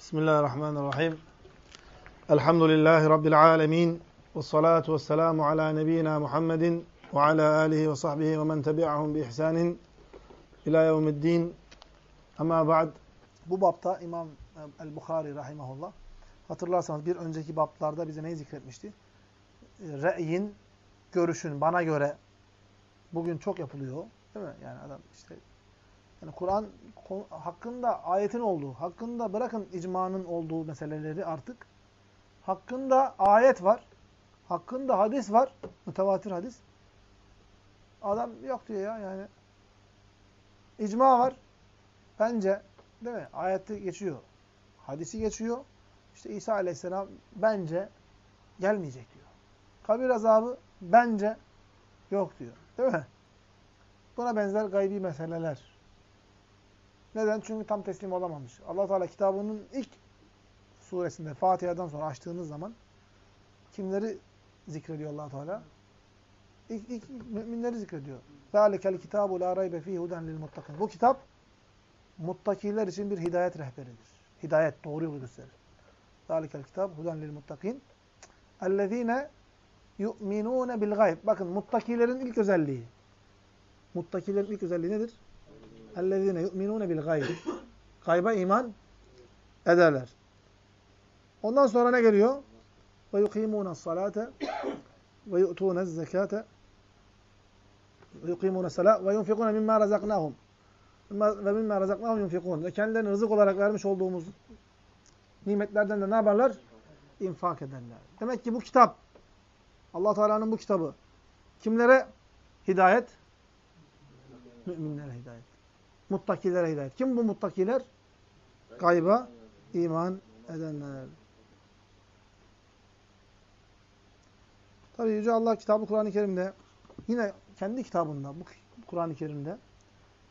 Bismillahirrahmanirrahim. Elhamdülillahi Rabbil alemin. Ve salatu ve selamu ala nebiyyina Muhammedin ve ala alihi ve sahbihi ve men tebi'ahum bi ihsanin ila yevmiddin. Ama ba'd. Bu bapta İmam el-Bukhari rahimahullah hatırlarsanız bir önceki baplarda bize neyi zikretmişti? Re'yin, görüşün, bana göre bugün çok yapılıyor. Değil mi? Yani adam işte yani Kur'an hakkında ayetin olduğu, hakkında bırakın icmanın olduğu meseleleri artık. Hakkında ayet var. Hakkında hadis var. Mütevatir hadis. Adam yok diyor ya yani. İcma var. Bence değil mi? Ayette geçiyor. Hadisi geçiyor. İşte İsa aleyhisselam bence gelmeyecek diyor. Kabir azabı bence yok diyor. Değil mi? Buna benzer gaybi meseleler. Neden? Çünkü tam teslim olamamış. allah Teala kitabının ilk suresinde Fatiha'dan sonra açtığınız zaman kimleri zikrediyor allah Teala? İlk, ilk müminleri zikrediyor. ذَٰلِكَ الْكِتَابُ لَا رَيْبَ ف۪يهِ هُدًا لِلْمُتَّقِينَ Bu kitap muttakiler için bir hidayet rehberidir. Hidayet, doğru yolu gösterir. ذَٰلِكَ الْكِتَابُ هُدًا لِلْمُتَّقِينَ اَلَّذ۪ينَ يُؤْمِنُونَ بِالْغَيْبِ Bakın muttakilerin ilk özelliği. Muttakilerin ilk özelliği nedir? اَلَّذ۪ينَ يُؤْمِنُونَ بِالْغَيْبِ Gayba iman ederler. Ondan sonra ne geliyor? وَيُقِيمُونَ الصَّلَاةَ وَيُؤْتُونَ الزَّكَاةَ وَيُقِيمُونَ الصَّلَاةَ وَيُنْفِقُونَ مِمَّا رَزَقْنَاهُمْ ve mimma razaknahum yunfikun. Ve kendilerine rızık olarak vermiş olduğumuz nimetlerden de ne yaparlar? İnfak ederler. Demek ki bu kitap, allah Teala'nın bu kitabı kimlere hidayet? Müminlere hidayet. Muttakilere hidayet. Kim bu muttakiler? Gayba iman edenler. Tabi Yüce Allah kitabı Kur'an-ı Kerim'de yine kendi kitabında bu Kur'an-ı Kerim'de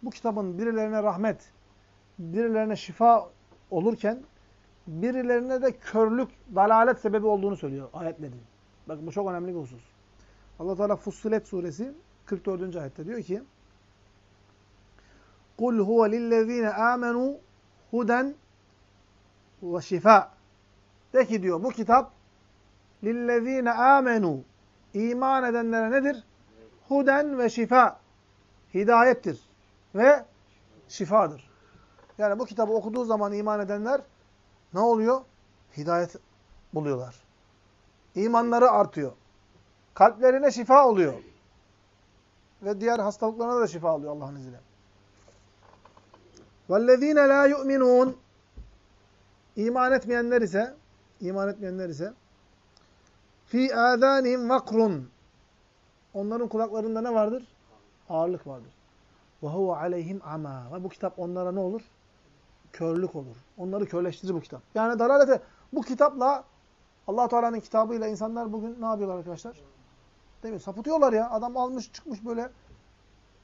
bu kitabın birilerine rahmet, birilerine şifa olurken birilerine de körlük, dalalet sebebi olduğunu söylüyor ayetlerin. Bakın bu çok önemli bir husus. Allah Teala Fussilet suresi 44. ayette diyor ki: "Kul huve lillezine amenu huden ve şifa." De ki diyor bu kitap lillezine amenu iman edenlere nedir? Huden ve şifa. Hidayettir ve şifadır. Yani bu kitabı okuduğu zaman iman edenler ne oluyor? Hidayet buluyorlar. İmanları artıyor. Kalplerine şifa oluyor. Ve diğer hastalıklarına da şifa oluyor Allah'ın izniyle. وَالَّذ۪ينَ لَا يُؤْمِنُونَ İman etmeyenler ise iman etmeyenler ise fi âzânihim vakrun Onların kulaklarında ne vardır? Ağırlık vardır. وَهُوَ عَلَيْهِمْ عَمَى Ve bu kitap onlara ne olur? Körlük olur. Onları körleştirir bu kitap. Yani dalalete bu kitapla allah Teala'nın kitabıyla insanlar bugün ne yapıyorlar arkadaşlar? Değil mi? Sapıtıyorlar ya. Adam almış çıkmış böyle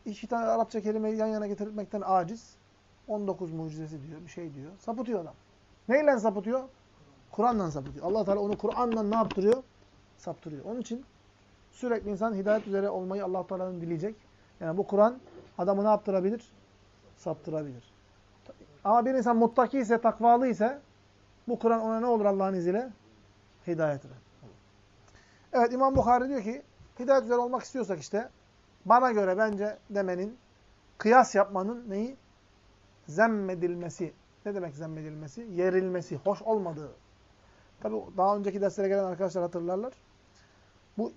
iki tane Arapça kelimeyi yan yana getirmekten aciz. 19 mucizesi diyor. Bir şey diyor. Sapıtıyor adam. Neyle sapıtıyor? Kur'an'la sapıtıyor. allah Teala onu Kur'an'la ne yaptırıyor? Saptırıyor. Onun için sürekli insan hidayet üzere olmayı allah Teala'nın dileyecek. Yani bu Kur'an adamı ne yaptırabilir? Saptırabilir. Ama bir insan muttaki ise, takvalı ise bu Kur'an ona ne olur Allah'ın izniyle? Hidayet eder. Evet İmam Bukhari diyor ki hidayet üzere olmak istiyorsak işte bana göre bence demenin kıyas yapmanın neyi? Zemmedilmesi. Ne demek zemmedilmesi? Yerilmesi, hoş olmadığı. Tabi daha önceki derslere gelen arkadaşlar hatırlarlar. Bu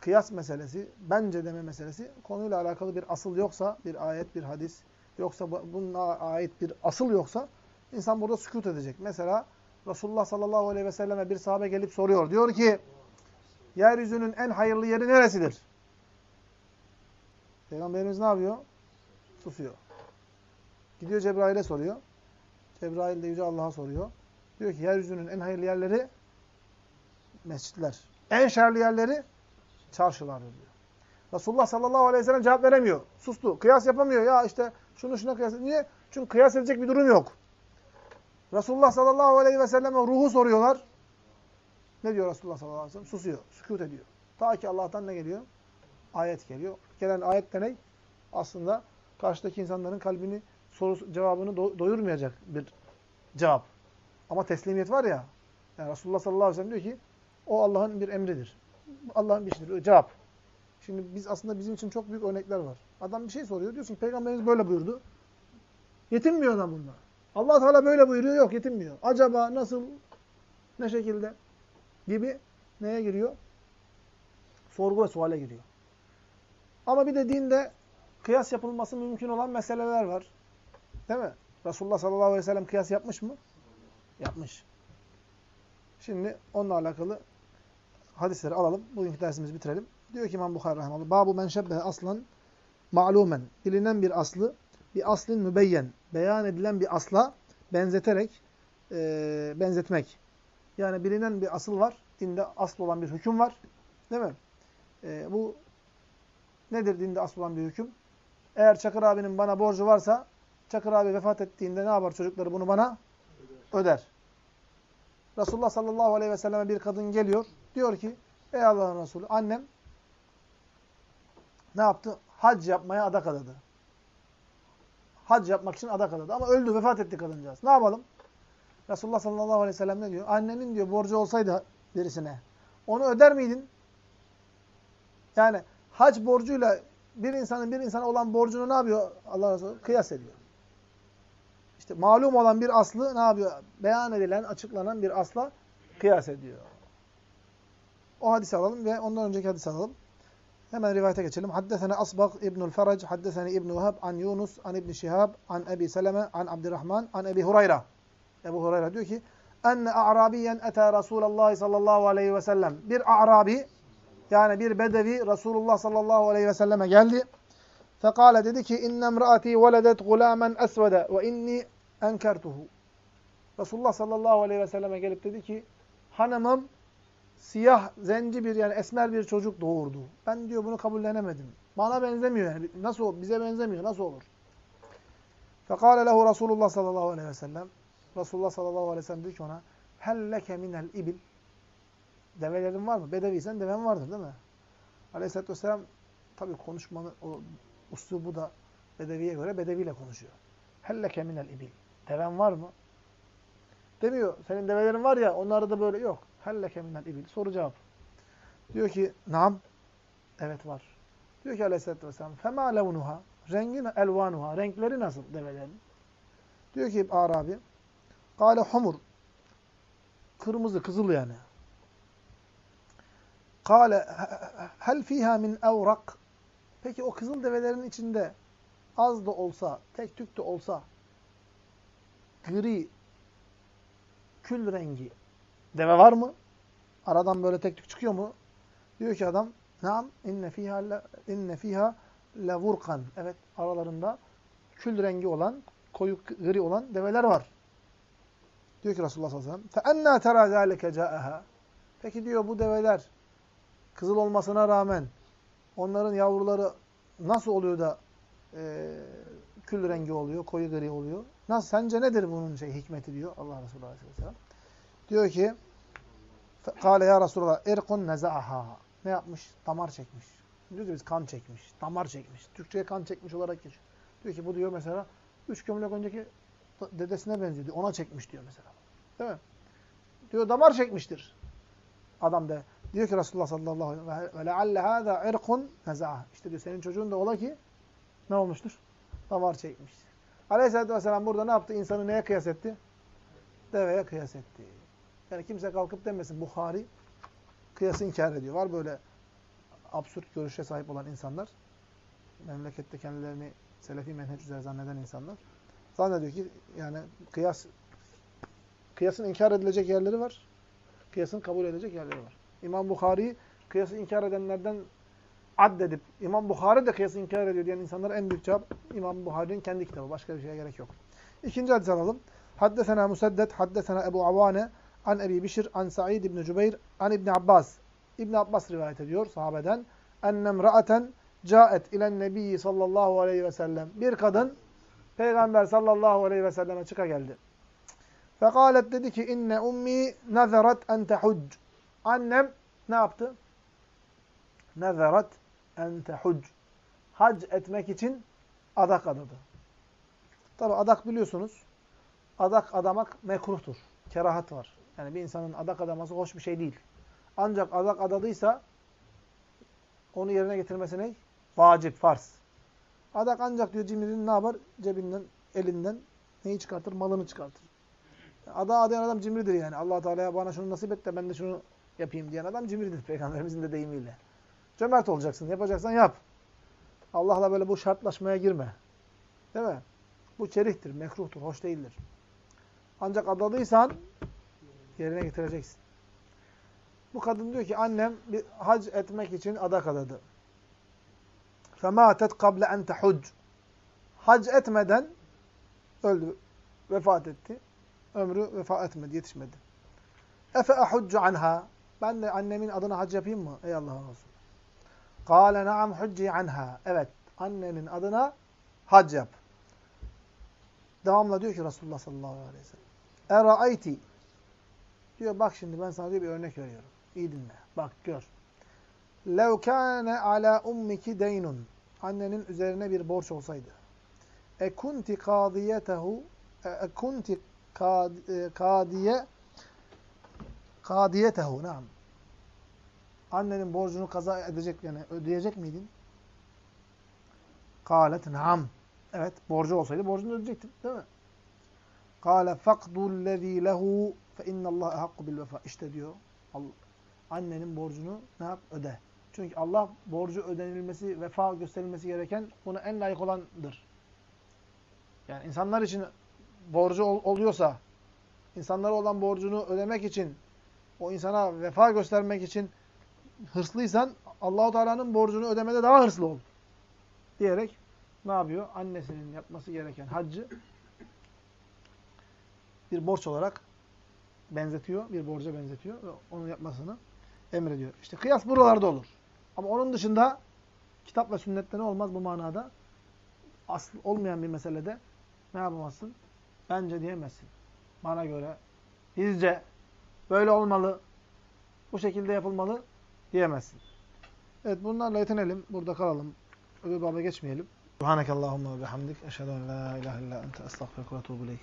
kıyas meselesi, bence deme meselesi konuyla alakalı bir asıl yoksa, bir ayet, bir hadis yoksa bununla ait bir asıl yoksa insan burada sükut edecek. Mesela Resulullah sallallahu aleyhi ve selleme bir sahabe gelip soruyor. Diyor ki, yeryüzünün en hayırlı yeri neresidir? Peygamberimiz ne yapıyor? Susuyor. Gidiyor Cebrail'e soruyor. Cebrail de Yüce Allah'a soruyor. Diyor ki yeryüzünün en hayırlı yerleri mescitler. En şerli yerleri çarşılar diyor. Resulullah sallallahu aleyhi ve sellem cevap veremiyor. Sustu. Kıyas yapamıyor. Ya işte şunu şuna kıyas Niye? Çünkü kıyas edecek bir durum yok. Resulullah sallallahu aleyhi ve selleme ruhu soruyorlar. Ne diyor Resulullah sallallahu aleyhi ve sellem? Susuyor. Sükut ediyor. Ta ki Allah'tan ne geliyor? Ayet geliyor. Gelen ayet ne? Aslında karşıdaki insanların kalbini soru cevabını do doyurmayacak bir cevap. Ama teslimiyet var ya. Yani Resulullah sallallahu aleyhi ve sellem diyor ki o Allah'ın bir emridir. Allah'ın bir işidir. Cevap. Şimdi biz aslında bizim için çok büyük örnekler var. Adam bir şey soruyor. Diyorsun Peygamberimiz böyle buyurdu. Yetinmiyor adam bunlar. Allah Teala böyle buyuruyor. Yok yetinmiyor. Acaba nasıl? Ne şekilde? Gibi neye giriyor? Sorgu ve suale giriyor. Ama bir de dinde kıyas yapılması mümkün olan meseleler var. Değil mi? Resulullah sallallahu aleyhi ve sellem kıyas yapmış mı? Yapmış. Şimdi onunla alakalı hadisleri alalım. Bugünkü dersimizi bitirelim. Diyor ki İmam Bukhari rahimahullah. Babu men şebbehe aslan ma'lumen. Bilinen bir aslı bir aslin mübeyyen. Beyan edilen bir asla benzeterek e, benzetmek. Yani bilinen bir asıl var. Dinde asıl olan bir hüküm var. Değil mi? E, bu nedir dinde asıl olan bir hüküm? Eğer Çakır abinin bana borcu varsa Çakır abi vefat ettiğinde ne yapar çocukları bunu bana? Öder. Resulullah sallallahu aleyhi ve selleme bir kadın geliyor. Diyor ki ey Allah'ın Resulü annem ne yaptı? Hac yapmaya adak adadı. Hac yapmak için adak adadı. Ama öldü, vefat etti kadıncağız. Ne yapalım? Resulullah sallallahu aleyhi ve sellem ne diyor? Annenin diyor borcu olsaydı birisine onu öder miydin? Yani hac borcuyla bir insanın bir insana olan borcunu ne yapıyor Allah Resulü? Kıyas ediyor. İşte malum olan bir aslı ne yapıyor? Beyan edilen, açıklanan bir asla kıyas ediyor. O hadisi alalım ve ondan önceki hadisi alalım. Hemen rivayete geçelim. Haddesene Asbag İbnül Ferac, haddesene İbn Vehab, an Yunus, an İbn Şihab, an Ebi Seleme, an Abdurrahman, an Ebi Hurayra. Ebu Hurayra diyor ki, enne a'rabiyen ete Resulullah sallallahu aleyhi ve sellem. Bir a'rabi, yani bir bedevi Resulullah sallallahu aleyhi ve selleme geldi. Fekale dedi ki, inne emraati veledet gulamen esvede ve inni enkertuhu. Resulullah sallallahu aleyhi ve selleme gelip dedi ki, hanımım siyah, zenci bir yani esmer bir çocuk doğurdu. Ben diyor bunu kabullenemedim. Bana benzemiyor yani. Nasıl? Bize benzemiyor. Nasıl olur? Fekale lehu Resulullah sallallahu aleyhi ve sellem. Resulullah sallallahu aleyhi ve sellem diyor ki ona helleke minel ibil Develerin var mı? Bedeviysen deven vardır değil mi? Aleyhisselatü vesselam tabi konuşmanın o uslubu da bedeviye göre bedeviyle konuşuyor. Helleke minel ibil. Deven var mı? Demiyor. Senin develerin var ya onlarda da böyle yok. Helleke minel ibil. Soru cevap. Diyor ki nam. Evet var. Diyor ki aleyhissalatü vesselam fema levnuha. Rengi elvanuha. Renkleri nasıl develerin? Diyor ki Arabi Kale humur. Kırmızı, kızıl yani. Kale hel fiha min evrak. Peki o kızıl develerin içinde az da olsa, tek tük de olsa gri, kül rengi deve var mı? Aradan böyle tek tük çıkıyor mu? Diyor ki adam, "Nam inne fiha la, inne fiha lavurkan." Evet, aralarında kül rengi olan, koyu gri olan develer var. Diyor ki Resulullah sallallahu aleyhi ve sellem, "Fe enna tera zalike ca'aha?" Peki diyor bu develer kızıl olmasına rağmen onların yavruları nasıl oluyor da e, kül rengi oluyor, koyu gri oluyor? Nasıl? Sence nedir bunun şey hikmeti diyor Allah Resulü aleyhisselam. Diyor ki Kale ya Resulallah erkun neza'aha. Ne yapmış? Damar çekmiş. Diyor ki biz kan çekmiş. Damar çekmiş. Türkçe'ye kan çekmiş olarak geçiyor. Diyor ki bu diyor mesela üç gömlek önceki dedesine benziyor. Ona çekmiş diyor mesela. Değil mi? Diyor damar çekmiştir. Adam da diyor ki Resulullah sallallahu aleyhi ve sellem ve lealle nezâh. İşte diyor senin çocuğun da ola ki ne olmuştur? Damar çekmiş. Aleyhisselatü vesselam burada ne yaptı? İnsanı neye kıyas etti? Deveye kıyas etti. Yani kimse kalkıp demesin Bukhari kıyası inkar ediyor. Var böyle absürt görüşe sahip olan insanlar. Memlekette kendilerini Selefi menheç üzere zanneden insanlar. Zannediyor ki yani kıyas kıyasın inkar edilecek yerleri var. Kıyasın kabul edilecek yerleri var. İmam Bukhari kıyası inkar edenlerden addedip İmam Bukhari de kıyası inkar ediyor diyen insanlara en büyük cevap İmam Bukhari'nin kendi kitabı. Başka bir şeye gerek yok. İkinci hadis alalım. Haddesena Museddet, haddesena Ebu Avane, an Ebi Bişir, an Sa'id İbni Cübeyr, an İbni Abbas. İbni Abbas rivayet ediyor sahabeden. Ennem ra'aten caet ilen nebiyyi sallallahu aleyhi ve sellem. Bir kadın Peygamber sallallahu aleyhi ve selleme çıka geldi. Fekalet dedi ki inne ummi nezerat en tehuc. Annem ne yaptı? Nezerat en tehuc. Hac etmek için adak adadı. Tabi adak biliyorsunuz. Adak adamak mekruhtur. kerahat var. Yani bir insanın adak adaması hoş bir şey değil. Ancak adak adadıysa onu yerine getirmesi ne? Vacip, farz. Adak ancak diyor cimrinin ne yapar? Cebinden, elinden neyi çıkartır? Malını çıkartır. Ada adayan adam cimridir yani. allah Teala'ya bana şunu nasip et de ben de şunu yapayım diyen adam cimridir Peygamberimizin de deyimiyle. Cömert olacaksın. Yapacaksan yap. Allah'la böyle bu şartlaşmaya girme. Değil mi? Bu çerihtir, mekruhtur, hoş değildir. Ancak adadıysan yerine getireceksin. Bu kadın diyor ki annem bir hac etmek için adak adadı. فَمَاتَتْ قَبْلَ اَنْ تَحُجْ Hac etmeden öldü, vefat etti. Ömrü vefat etmedi, yetişmedi. Efe ahudcu anha. ben de annemin adına hac yapayım mı? Ey Allah'ın Resulü. Kâle naam hucci anha. Evet, annenin adına hac yap. Devamla diyor ki Resulullah sallallahu aleyhi ve sellem. Era'ayti. Diyor bak şimdi ben sana diyor bir örnek veriyorum. İyi dinle. Bak gör. Lev kâne alâ ummiki deynun. Annenin üzerine bir borç olsaydı. E kunti kâdiyetehu e kunti kâdiye kâdiyetehu. Naam. Annenin borcunu kaza edecek yani ödeyecek miydin? Kâlet naam. Evet, borcu olsaydı borcunu ödeyecektin, değil mi? Kâle faqdullezî lehu fe innallâhe hakku bil vefa. İşte diyor, Allah, annenin borcunu ne yap? Öde. Çünkü Allah borcu ödenilmesi, vefa gösterilmesi gereken buna en layık olandır. Yani insanlar için borcu ol, oluyorsa, insanlara olan borcunu ödemek için, o insana vefa göstermek için hırslıysan, Allahu Teala'nın borcunu ödemede daha hırslı ol. Diyerek ne yapıyor? Annesinin yapması gereken haccı bir borç olarak benzetiyor, bir borca benzetiyor ve onun yapmasını emrediyor. İşte kıyas buralarda olur. Ama onun dışında kitap ve sünnette ne olmaz bu manada? Asıl olmayan bir meselede ne yapamazsın? Bence diyemezsin. Bana göre, bizce, böyle olmalı, bu şekilde yapılmalı diyemezsin. Evet bunlarla yetinelim. Burada kalalım. Öbür baba geçmeyelim. Subhanakallahumma ve bihamdik. Eşhedü en la ilahe illa ente estağfiruke ve etûbü.